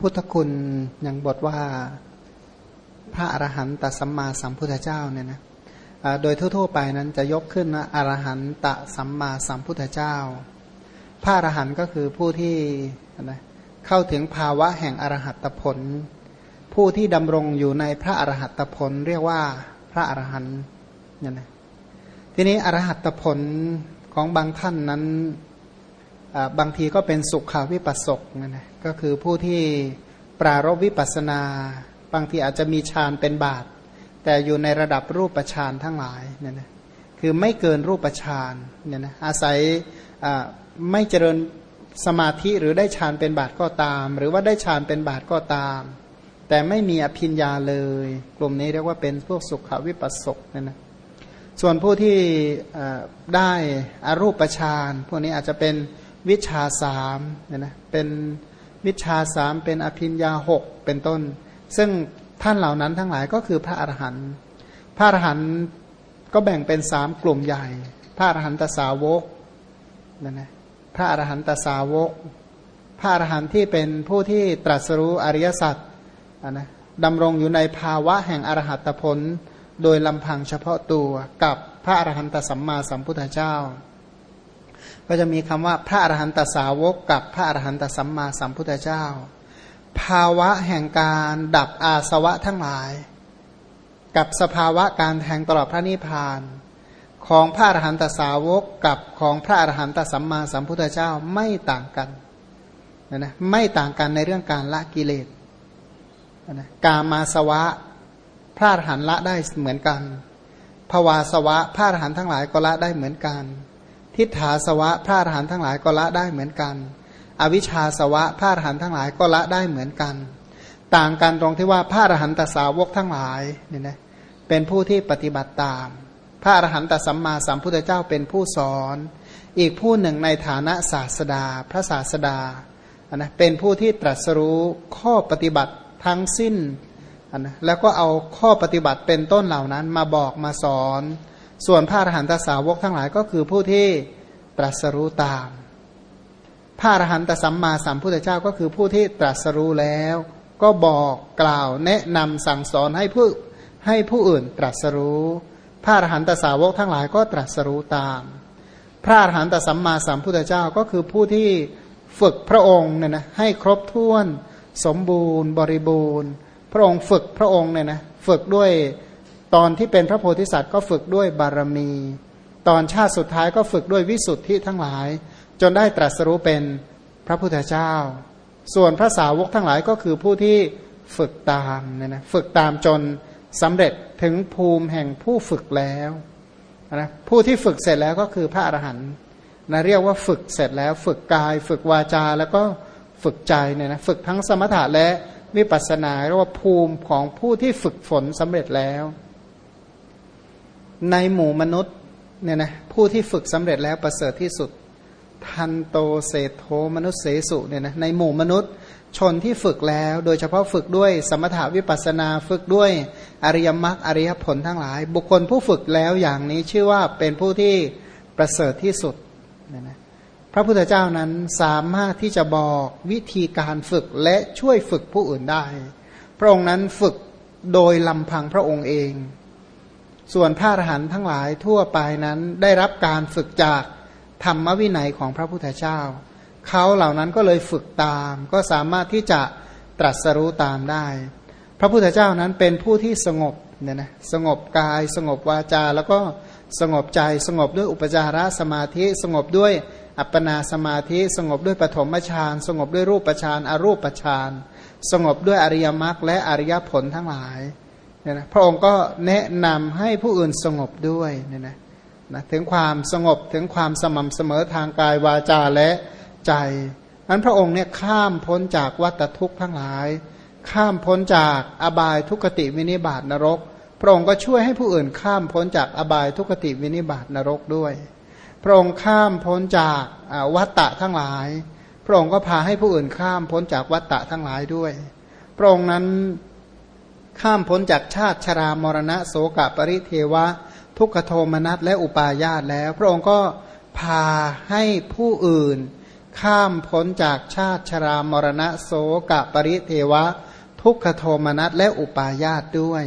พุทธคุณอย่างบทว่าพระอรหันตสัมมาสัมพุทธเจ้าเนี่ยนะโดยทั่วๆไปนั้นจะยกขึ้นนะอรหันตสัมมาสัมพุทธเจ้า พระอรหันต์ก็คือผู้ที่นะเข้าถึงภาวะแห่งอรหัตผล ผู้ที่ดำรงอยู่ในพระอรหัตผลเรียกว่าพระอรหันต์เนี่ยนะทีนี้อรหัตผลของบางท่านนั้น บางทีก็เป็นสุขาวิปัสสกนะนะก็คือผู้ที่ปรารบวิปัสนา บางทีอาจจะมีฌานเป็นบาท แต่อยู่ในระดับรูปฌานทั้งหลายเนี่ยนะคือไม่เกินรูปฌานเนี่ยนะอาศัยไม่เจริญสมาธิหรือได้ฌานเป็นบาทก็ตาม หรือว่าได้ฌานเป็นบาทก็ตาม แต่ไม่มีอภิญญาเลย กลุ่มนี้เรียกว่าเป็นพวกสุขวิปัสสกเนี่ยนะส่วนผู้ที่ได้อรูปฌานพวกนี้อาจจะเป็น วิชาสามเนี่ยนะเป็นวิชาสามเป็นอภิญญาหกเป็นต้น ซึ่งท่านเหล่านั้นทั้งหลายก็คือพระอรหันต์พระอรหันต์ก็แบ่งเป็นสามกลุ่มใหญ่ พระอรหันตสาวกนั่นนะพระอรหันตสาวก พระอรหันต์ที่เป็นผู้ที่ตรัสรู้อริยสัจนะดำรงอยู่ในภาวะแห่งอรหัตผล โดยลำพังเฉพาะตัวกับพระอรหันตสัมมาสัมพุทธเจ้า ก็จะมีคำว่าพระอรหันตสาวกกับพระอรหันตสัมมาสัมพุทธเจ้า ภาวะแห่งการดับอาสวะทั้งหลาย กับสภาวะการแทงตลอดพระนิพพานของพระอรหันตสาวกกับของพระอรหันตสัมมาสัมพุทธเจ้าไม่ต่างกันนะนะไม่ต่างกันในเรื่องการละกิเลสนะกามาสวะ พระอรหันต์ละได้เหมือนกันภวาสวะ พระอรหันต์ทั้งหลายก็ละได้เหมือนกัน ทิฏฐาสวะพระอรหันต์ทั้งหลายก็ละได้เหมือนกัน อวิชชาสวะพระอรหันต์ทั้งหลายก็ละได้เหมือนกัน ต่างกันตรงที่ว่าพระอรหันตสาวกทั้งหลายเนี่ยนะเป็นผู้ที่ปฏิบัติตาม พระอรหันตสัมมาสัมพุทธเจ้าเป็นผู้สอน อีกผู้หนึ่งในฐานะศาสดา พระศาสดานะเป็นผู้ที่ตรัสรู้ข้อปฏิบัติทั้งสิ้นนะแล้วก็เอาข้อปฏิบัติเป็นต้นเหล่านั้นมาบอกมาสอน ส่วนพระอรหันตสาวกทั้งหลายก็คือผู้ที่ตรัสรู้ตาม พระอรหันตสัมมาสัมพุทธเจ้าก็คือผู้ที่ตรัสรู้แล้ว ก็บอกกล่าวแนะนำสั่งสอนให้ผู้ให้ผู้อื่นตรัสรู้ พระอรหันตสาวกทั้งหลายก็ตรัสรู้ตาม พระอรหันตสัมมาสัมพุทธเจ้าก็คือผู้ที่ฝึกพระองค์เนี่ยนะให้ครบถ้วน สมบูรณ์ บริบูรณ์ พระองค์ฝึกพระองค์เนี่ยนะฝึกด้วย ตอนที่เป็นพระโพธิสัตว์ก็ฝึกด้วยบารมี ตอนชาติสุดท้ายก็ฝึกด้วยวิสุทธิทั้งหลาย จนได้ตรัสรู้เป็นพระพุทธเจ้า ส่วนพระสาวกทั้งหลายก็คือผู้ที่ฝึกตามเนี่ยนะฝึกตามจนสำเร็จถึงภูมิแห่งผู้ฝึกแล้วนะผู้ที่ฝึกเสร็จแล้วก็คือพระอรหันต์นะเรียกว่าฝึกเสร็จแล้วฝึกกาย ฝึกวาจาแล้วก็ฝึกใจเนี่ยนะฝึกทั้งสมถะและวิปัสสนาเรียกว่าภูมิของผู้ที่ฝึกฝนสำเร็จแล้ว ในหมู่มนุษย์เนี่ยนะผู้ที่ฝึกสำเร็จแล้วประเสริฐที่สุด ทันโตเศโธมนุษย์เสสุเนี่ยนะในหมู่มนุษย์ชนที่ฝึกแล้ว โดยเฉพาะฝึกด้วยสมถาวิปัสนาฝึกด้วยอริยมรรคอริยผลทั้งหลาย บุคคลผู้ฝึกแล้วอย่างนี้ชื่อว่าเป็นผู้ที่ประเสริฐที่สุดเนี่ยนะพระพุทธเจ้านั้นสามารถที่จะบอกวิธีการฝึกและช่วยฝึกผู้อื่นได้ พระองค์นั้นฝึกโดยลำพังพระองค์เอง ส่วนพระอรหันต์ทั้งหลายทั่วไปนั้นได้รับการฝึกจากธรรมวินัยของพระพุทธเจ้า เขาเหล่านั้นก็เลยฝึกตาม ก็สามารถที่จะตรัสรู้ตามได้ พระพุทธเจ้านั้นเป็นผู้ที่สงบเนี่ยนะสงบกาย สงบวาจา แล้วก็สงบใจสงบด้วยอุปจารสมาธิ สงบด้วยอัปปนาสมาธิ สงบด้วยปฐมฌานสงบด้วยรูปฌานอรูปฌานสงบด้วยอริยมรรคและอริยผลทั้งหลาย เนี่ยนะพระองค์ก็แนะนำให้ผู้อื่นสงบด้วยเนี่ยนะนะถึงความสงบถึงความสม่ำเสมอทางกายวาจาและใจนั้นพระองค์เนี่ยข้ามพ้นจากวัฏทุกข์ทั้งหลาย ข้ามพ้นจากอบายทุกติวินิบาตนรก พระองค์ก็ช่วยให้ผู้อื่นข้ามพ้นจากอบายทุกติวินิบาตนรกด้วย พระองค์ข้ามพ้นจากวัฏฏะทั้งหลาย พระองค์ก็พาให้ผู้อื่นข้ามพ้นจากวัฏฏะทั้งหลายด้วย พระองค์นั้น ข้ามพ้นจากชาติชรามรณะโสกปริเทวะ ทุกขโทมนัสและอุปาญาตแล้ว พระองค์ก็พาให้ผู้อื่น ข้ามพ้นจากชาติชรามรณะโสกะปริเทวะ ทุกขโทมนัสและอุปาญาตด้วย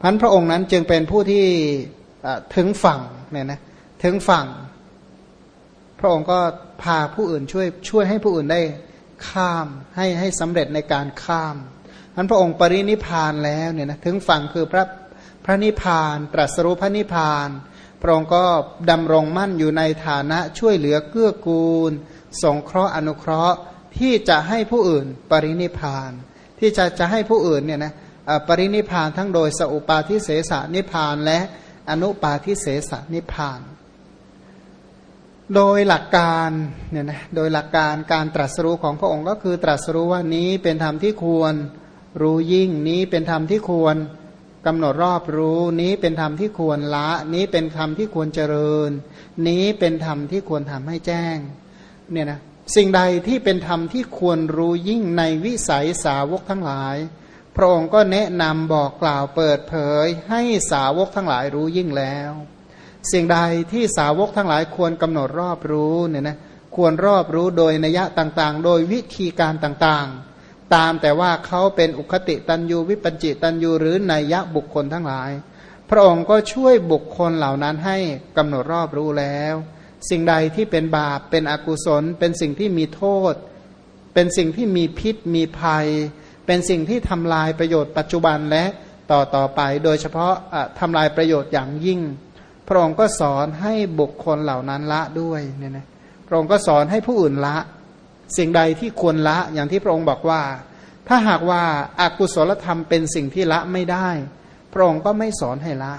พันพระองค์นั้นจึงเป็นผู้ที่ถึงฝั่งเนี่ยนะถึงฝั่ง พระองค์ก็พาผู้อื่นช่วยช่วยให้ผู้อื่นได้ข้ามให้ให้สำเร็จในการข้าม พันพระองค์ปรินิพานแล้วเนี่ยนะถึงฝั่งคือพระพระนิพานตรัสรู้พระนิพานพระองค์ก็ดำรงมั่นอยู่ในฐานะช่วยเหลือเกื้อกูล สงเคราะห์อนุเคราะห์ที่จะให้ผู้อื่นปรินิพาน ที่จะจะให้ผู้อื่นเนี่ยนะปรินิพานทั้งโดยสอุปาทิเสสนิพานและอนุปาทิเสสนิพาน โดยหลักการเนี่ยนะโดยหลักการการตรัสรู้ของพระองค์ก็คือตรัสรู้ว่านี้เป็นธรรมที่ควร รู้ยิ่งนี้เป็นธรรมที่ควรกำหนดรอบรู้นี้เป็นธรรมที่ควรละ นี้เป็นธรรมที่ควรเจริญ นี้เป็นธรรมที่ควรทำให้แจ้งเนี่ยนะสิ่งใดที่เป็นธรรมที่ควรรู้ยิ่งในวิสัยสาวกทั้งหลาย พระองค์ก็แนะนำบอกกล่าวเปิดเผย ให้สาวกทั้งหลายรู้ยิ่งแล้ว สิ่งใดที่สาวกทั้งหลายควรกำหนดรอบรู้เนี่ยนะควรรอบรู้โดยนัยต่างๆ โดยวิธีการต่างๆ ตามแต่ว่าเขาเป็นอุคติตันยูวิปัญจิตันยูหรือนัยยะบุคคลทั้งหลาย พระองค์ก็ช่วยบุคคลเหล่านั้นให้กำหนดรอบรู้แล้ว สิ่งใดที่เป็นบาปเป็นอกุศล เป็นสิ่งที่มีโทษ เป็นสิ่งที่มีพิษมีภัย เป็นสิ่งที่ทำลายประโยชน์ปัจจุบันและต่อต่อไป โดยเฉพาะะทำลายประโยชน์อย่างยิ่ง พระองค์ก็สอนให้บุคคลเหล่านั้นละด้วยเนี่ยนะพระองค์ก็สอนให้ผู้อื่นละ สิ่งใดที่ควรละอย่างที่พระองค์บอกว่า ถ้าหากว่าอากุศลธรรมเป็นสิ่งที่ละไม่ได้ พระองค์ก็ไม่สอนให้ละ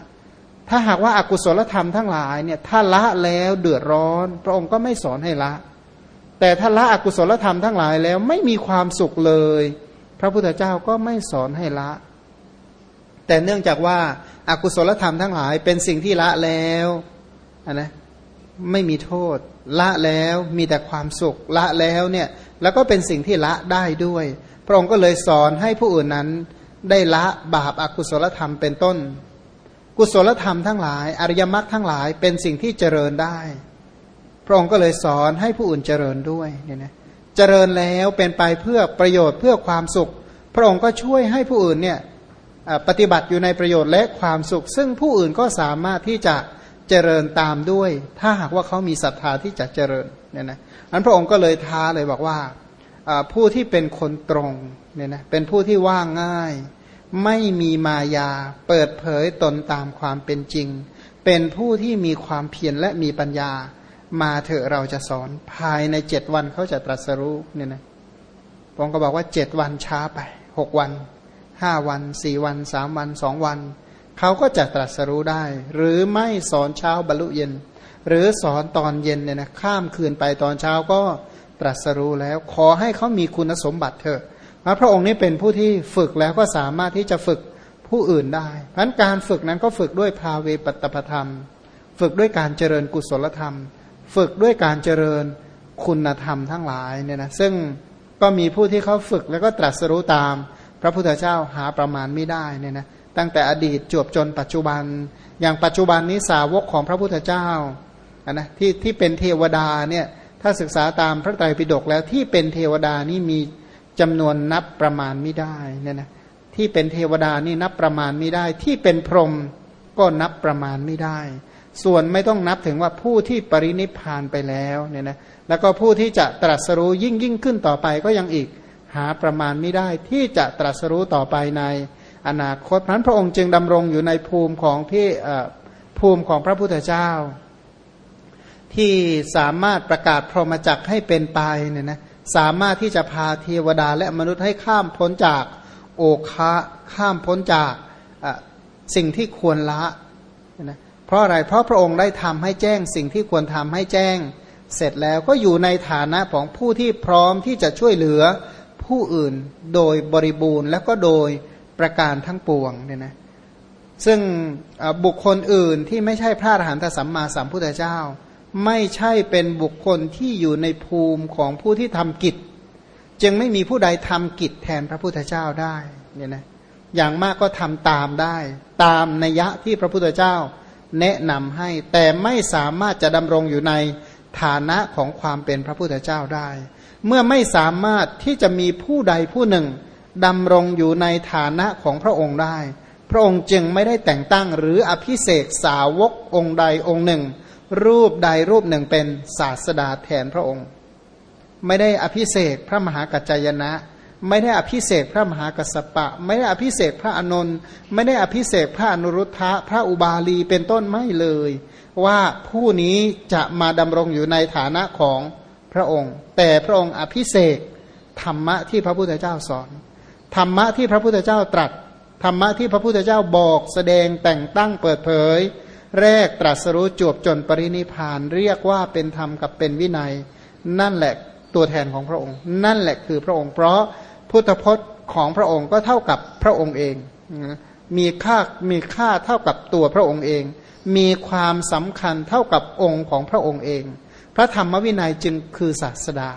ถ้าหากว่าอากุศลธรรมทั้งหลายเนี่ยถ้าละแล้วเดือดร้อน พระองค์ก็ไม่สอนให้ละ แต่ถ้าละอกุศลธรรมทั้งหลายแล้วไม่มีความสุขเลย พระพุทธเจ้าก็ไม่สอนให้ละ แต่เนื่องจากว่าอากุศลธรรมทั้งหลายเป็นสิ่งที่ละแล้วนะ ไม่มีโทษ ละแล้วมีแต่ความสุขละแล้วเนี่ยแล้วก็เป็นสิ่งที่ละได้ด้วย พระองค์ก็เลยสอนให้ผู้อื่นนั้น ได้ละบาปอากุศลธรรมเป็นต้น กุศลธรรมทั้งหลาย อริยมรรคทั้งหลายเป็นสิ่งที่เจริญได้ พระองค์ก็เลยสอนให้ผู้อื่นเจริญด้วยเนี่ยนะเจริญแล้วเป็นไปเพื่อประโยชน์เพื่อความสุข พระองค์ก็ช่วยให้ผู้อื่นเนี่ยปฏิบัติอยู่ในประโยชน์และความสุข ซึ่งผู้อื่นก็สามารถที่จะเจริญตามด้วย ถ้าหากว่าเขามีศรัทธาที่จะเจริญเนี่ยนะอันพระองค์ก็เลยท้าเลยบอกว่าผู้ที่เป็นคนตรงเนี่ยนะเป็นผู้ที่ว่างง่าย ไม่มีมายา เปิดเผยตนตามความเป็นจริง เป็นผู้ที่มีความเพียรและมีปัญญา มาเถอะเราจะสอนภายในเจ็ดวันเขาจะตรัสรู้เนี่ยนะพระองค์ก็บอกว่าเจ็ดวันช้าไปหกวันห้าวันสี่วันสามวันสองวัน เขาก็จะตรัสรู้ได้ หรือไม่สอนเช้าบรรลุเย็น หรือสอนตอนเย็นเนี่ยนะข้ามคืนไปตอนเช้าก็ตรัสรู้แล้ว ขอให้เขามีคุณสมบัติเถอะพระองค์นี้เป็นผู้ที่ฝึกแล้วก็สามารถที่จะฝึกผู้อื่นได้เพราะการฝึกนั้นก็ฝึกด้วยภาเวปัตตปธรรม ฝึกด้วยการเจริญกุศลธรรม ฝึกด้วยการเจริญคุณธรรมทั้งหลายเนี่ยนะซึ่งก็มีผู้ที่เขาฝึกแล้วก็ตรัสรู้ตาม พระพุทธเจ้าหาประมาณไม่ได้เนี่ยนะ ตั้งแต่อดีตจวบจนปัจจุบัน อย่างปัจจุบันนี้สาวกของพระพุทธเจ้านะที่ที่เป็นเทวดาเนี่ยถ้าศึกษาตามพระไตรปิฎกแล้วที่เป็นเทวดานี่มีจำนวนนับประมาณไม่ได้เนี่ยนะที่เป็นเทวดานี่นับประมาณไม่ได้ ที่เป็นพรหมก็นับประมาณไม่ได้ ส่วนไม่ต้องนับถึงว่าผู้ที่ปรินิพานไปแล้วเนี่ยนะแล้วก็ผู้ที่จะตรัสรู้ยิ่งยิ่งขึ้นต่อไปก็ยังอีกหาประมาณไม่ได้ ที่จะตรัสรู้ต่อไปใน อนาคตนั้นพระองค์จึงดำรงอยู่ในภูมิของที่ภูมิของพระพุทธเจ้า ที่สามารถประกาศพรหมจักให้เป็นไปเนี่ยนะสามารถที่จะพาเทวดาและมนุษย์ให้ข้ามพ้นจากโอคะข้ามพ้นจากสิ่งที่ควรละนะเพราะอะไรเพราะพระองค์ได้ทำให้แจ้งสิ่งที่ควรทำให้แจ้ง เสร็จแล้วก็อยู่ในฐานะของผู้ที่พร้อมที่จะช่วยเหลือผู้อื่นโดยบริบูรณ์และก็โดย ประการทั้งปวงเนี่ยนะซึ่งบุคคลอื่นที่ไม่ใช่พระอรหันตสัมมาสัมพุทธเจ้า ไม่ใช่เป็นบุคคลที่อยู่ในภูมิของผู้ที่ทำกิจ จึงไม่มีผู้ใดทำกิจแทนพระพุทธเจ้าได้เนี่ยนะอย่างมากก็ทำตามได้ ตามนัยยะที่พระพุทธเจ้าแนะนำให้แต่ไม่สามารถจะดำรงอยู่ในฐานะของความเป็นพระพุทธเจ้าได้ เมื่อไม่สามารถที่จะมีผู้ใดผู้หนึ่ง ดำรงอยู่ในฐานะของพระองค์ได้ พระองค์จึงไม่ได้แต่งตั้งหรืออภิเศกสาวกองค์ใดองค์หนึ่ง รูปใดรูปหนึ่งเป็นศาสดาแทนพระองค์ ไม่ได้อภิเศกพระมหากัจจยนะ ไม่ได้อภิเศกพระมหากัสปะ ไม่ได้อภิเศกพระอนนท์ไม่ได้อภิเศกพระอนุรุทธะพระอุบาลีเป็นต้นไม่เลย ว่าผู้นี้จะมาดำรงอยู่ในฐานะของพระองค์ แต่พระองค์อภิเศกธรรมะที่พระพุทธเจ้าสอน ธรรมะที่พระพุทธเจ้าตรัสธรรมะที่พระพุทธเจ้าบอกแสดงแต่งตั้งเปิดเผย แรกตรัสรู้จวบจนปรินิพานเรียกว่าเป็นธรรมกับเป็นวินัย นั่นแหละตัวแทนของพระองค์ นั่นแหละคือพระองค์ เพราะพุทธพจน์ของพระองค์ก็เท่ากับพระองค์เองมีค่ามีค่าเท่ากับตัวพระองค์เอง มีความสำคัญเท่ากับองค์ของพระองค์เอง พระธรรมวินัยจึงคือศาสดา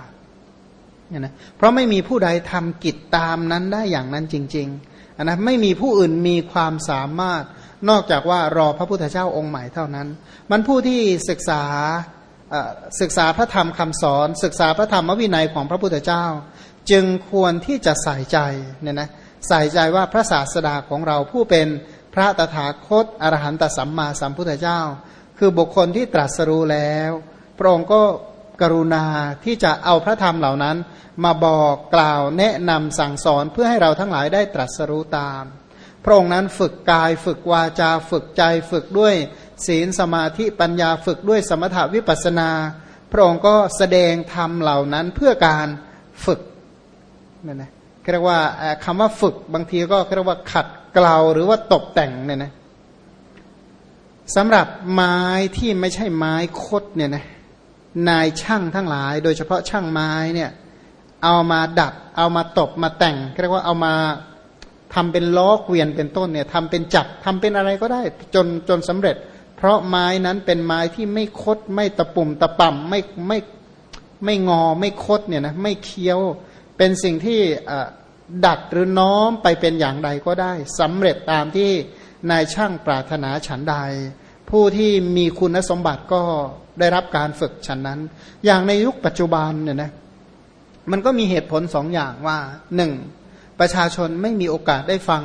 เนี่ยนะเพราะไม่มีผู้ใดทำกิจตามนั้นได้อย่างนั้นจริงๆนะไม่มีผู้อื่นมีความสามารถนอกจากว่ารอพระพุทธเจ้าองค์ใหม่เท่านั้น มันผู้ที่ศึกษาศึกษาพระธรรมคำสอน ศึกษาพระธรรมวินัยของพระพุทธเจ้า จึงควรที่จะใส่ใจเนี่ยนะใส่ใจว่าพระศาสดาของเราผู้เป็นพระตถาคตอรหันตสัมมาสัมพุทธเจ้า คือบุคคลที่ตรัสรู้แล้ว พระองค์ก็ กรุณาที่จะเอาพระธรรมเหล่านั้น มาบอกกล่าวแนะนำสั่งสอนเพื่อให้เราทั้งหลายได้ตรัสรู้ตาม พระองค์นั้นฝึกกายฝึกวาจาฝึกใจฝึกด้วยศีลสมาธิปัญญาฝึกด้วยสมถาวิปัสนา พระองค์ก็แสดงธรรมเหล่านั้นเพื่อการฝึกเนี่ยนะเรียกว่าคำว่าฝึกบางทีก็เรียกว่าขัดเกลาหรือว่าตกแต่งเนี่ยนะสำหรับไม้ที่ไม่ใช่ไม้คดเนี่ยนะ นายช่างทั้งหลาย โดยเฉพาะช่างไม้เนี่ยเอามาดัด เอามาตบมาแต่งเรียกว่าเอามาทำเป็นล้อเกวียนเป็นต้นเนี่ยทำเป็นจักรทำเป็นอะไรก็ได้จนจนสำเร็จ เพราะไม้นั้นเป็นไม้ที่ไม่คดไม่ตะปุ่มตะป่ำไม่ไม่ไม่งอไม่คดเนี่ยนะไม่เคี้ยวเป็นสิ่งที่ดัดหรือน้อมไปเป็นอย่างใดก็ได้สำเร็จตามที่นายช่างปรารถนาฉันใด ผู้ที่มีคุณสมบัติก็ได้รับการฝึกฉันนั้น อย่างในยุคปัจจุบันเนี่ยนะมันก็มีเหตุผลสองอย่างว่าหนึ่งประชาชนไม่มีโอกาสได้ฟัง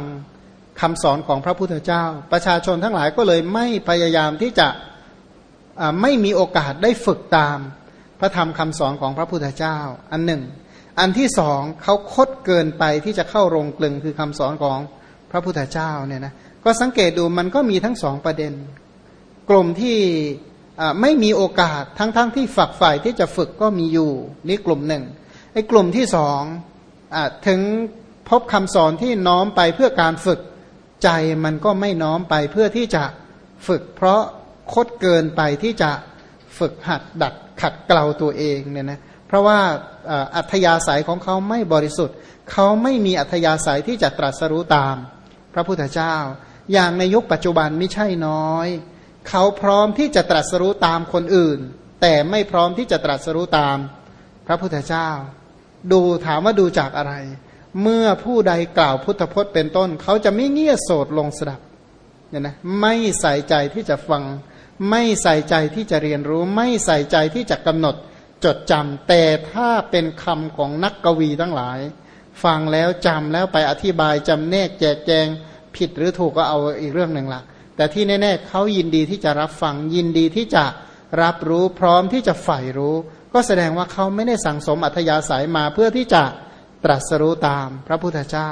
คำสอนของพระพุทธเจ้า ประชาชนทั้งหลายก็เลยไม่พยายามที่จะไม่มีโอกาสได้ฝึกตาม พระธรรมคำสอนของพระพุทธเจ้า อันหนึ่ง อันที่สองเขาคดเกินไปที่จะเข้าโรงกลึงคือคำสอนของพระพุทธเจ้าเนี่ยนะก็สังเกตดูมันก็มีทั้งสองประเด็น กลุ่มที่ไม่มีโอกาสทั้งๆทที่ฝักฝ่ายที่จะฝึกก็มีอยู่นี่กลุ่มหนึ่งไอ้กลุ่มที่สองอถึงพบคำสอนที่น้อมไปเพื่อการฝึกใจมันก็ไม่น้อมไปเพื่อที่จะฝึก เพราะคดเกินไปที่จะฝึกหัดดัดขัดเกลาตัวเองเนี่ยนะเพราะว่าอัธยาศัยของเขาไม่บริสุทธิ์ เขาไม่มีอัธยาศัยที่จะตรัสรู้ตาม พระพุทธเจ้า อย่างในยุคปัจจุบันไม่ใช่น้อย เขาพร้อมที่จะตรัสรู้ตามคนอื่น แต่ไม่พร้อมที่จะตรัสรู้ตาม พระพุทธเจ้า ดูถามว่าดูจากอะไร เมื่อผู้ใดกล่าวพุทธพจน์เป็นต้น เขาจะไม่เงี่ยโสดลงสดับเนี่ยนะไม่ใส่ใจที่จะฟัง ไม่ใส่ใจที่จะเรียนรู้ ไม่ใส่ใจที่จะกำหนดจดจำแต่ถ้าเป็นคำของนักกวีทั้งหลาย ฟังแล้วจำแล้วไปอธิบายจำแนกแจกแจงผิดหรือถูกก็เอาอีกเรื่องหนึ่งละ แต่ที่แน่ๆเขายินดีที่จะรับฟังยินดีที่จะรับรู้พร้อมที่จะใฝ่รู้ ก็แสดงว่าเขาไม่ได้สั่งสมอัธยาศัยมาเพื่อที่จะตรัสรู้ตามพระพุทธเจ้า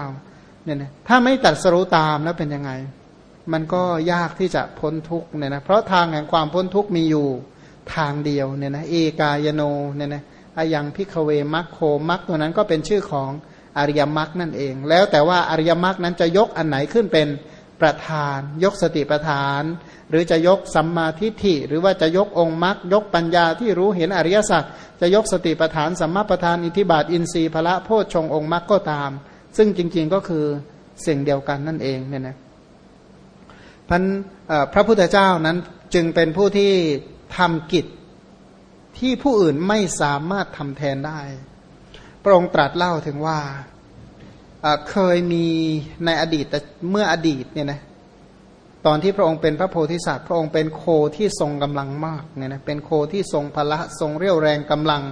เนี่ยนะถ้าไม่ตรัสรู้ตามแล้วเป็นยังไง มันก็ยากที่จะพ้นทุกเนี่ยนะเพราะทางแห่งความพ้นทุกมีอยู่ทางเดียวเนี่ยนะเอกายโนเนี่ยนะอายังพิกเวมัคโคมัคตัวนั้นก็เป็นชื่อของอริยมรรคนั่นเอง แล้วแต่ว่าอริยมรรคนั้นจะยกอันไหนขึ้นเป็น ประธาน ยกสติประธาน หรือจะยกสัมมาทิฏฐิ หรือว่าจะยกองค์มรรคยกปัญญาที่รู้เห็นอริยสัจจะยกสติประธานสัมมาประธานอิทิบาทอินทรีย์พระโพชฌงองค์มรรคก็ตาม ซึ่งจริงๆก็คือสิ่งเดียวกันนั่นเองเนี่ยนะพันพระพุทธเจ้านั้นจึงเป็นผู้ที่ทำกิจที่ผู้อื่นไม่สามารถทำแทนได้ พระองค์ตรัสเล่าถึงว่า เคยมีในอดีตแต่เมื่ออดีตเนี่ยนะตอนที่พระองค์เป็นพระโพธิสัตว์พระองค์เป็นโคที่ทรงกำลังมากเนี่ยนะเป็นโคที่ทรงพละทรงเรี่ยวแรงกำลัง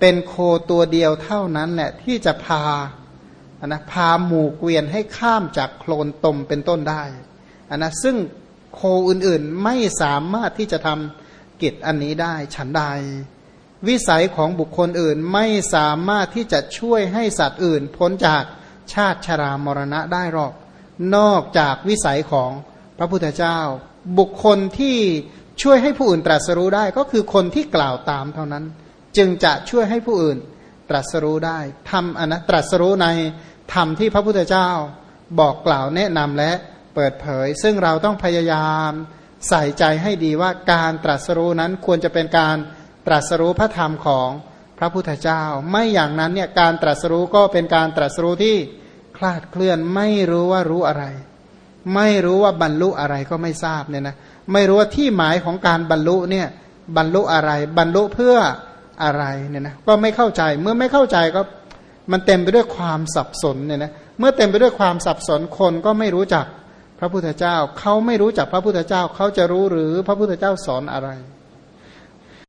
เป็นโคตัวเดียวเท่านั้นแหละที่จะพาอันนะพาหมู่เกวียนให้ข้ามจากโคลนตมเป็นต้นได้อันนะซึ่งโคอื่นๆไม่สามารถที่จะทำกิจอันนี้ได้ฉันใด วิสัยของบุคคลอื่นไม่สามารถที่จะช่วยให้สัตว์อื่นพ้นจาก ชาติชรามรณะได้หรอก นอกจากวิสัยของพระพุทธเจ้า บุคคลที่ช่วยให้ผู้อื่นตรัสรู้ได้ก็คือคนที่กล่าวตามเท่านั้น จึงจะช่วยให้ผู้อื่นตรัสรู้ได้ทำอนะตรัสรู้ในธรรมที่พระพุทธเจ้า บอกกล่าวแนะนำและเปิดเผย ซึ่งเราต้องพยายามใส่ใจให้ดีว่าการตรัสรู้นั้นควรจะเป็นการตรัสรู้พระธรรมของ ระพุทธเจ้า ไม่อย่างนั้นเนี่ยการตรัสรู้ก็เป็นการตรัสรู้ที่คลาดเคลื่อนไม่รู้ว่ารู้อะไร ไม่รู้ว่าบรรลุอะไรก็ไม่ทราบเนี่ยนะไม่รู้ว่าที่หมายของการบรรลุเนี่ยบรรลุอะไร บรรลุเพื่ออะไรเนี่ยนะก็ไม่เข้าใจเมื่อไม่เข้าใจก็มันเต็มไปด้วยความสับสนเนี่ยนะเมื่อเต็มไปด้วยความสับสนคนก็ไม่รู้จักพระพุทธเจ้า เขาไม่รู้จักพระพุทธเจ้า เขาจะรู้หรือพระพุทธเจ้าสอนอะไร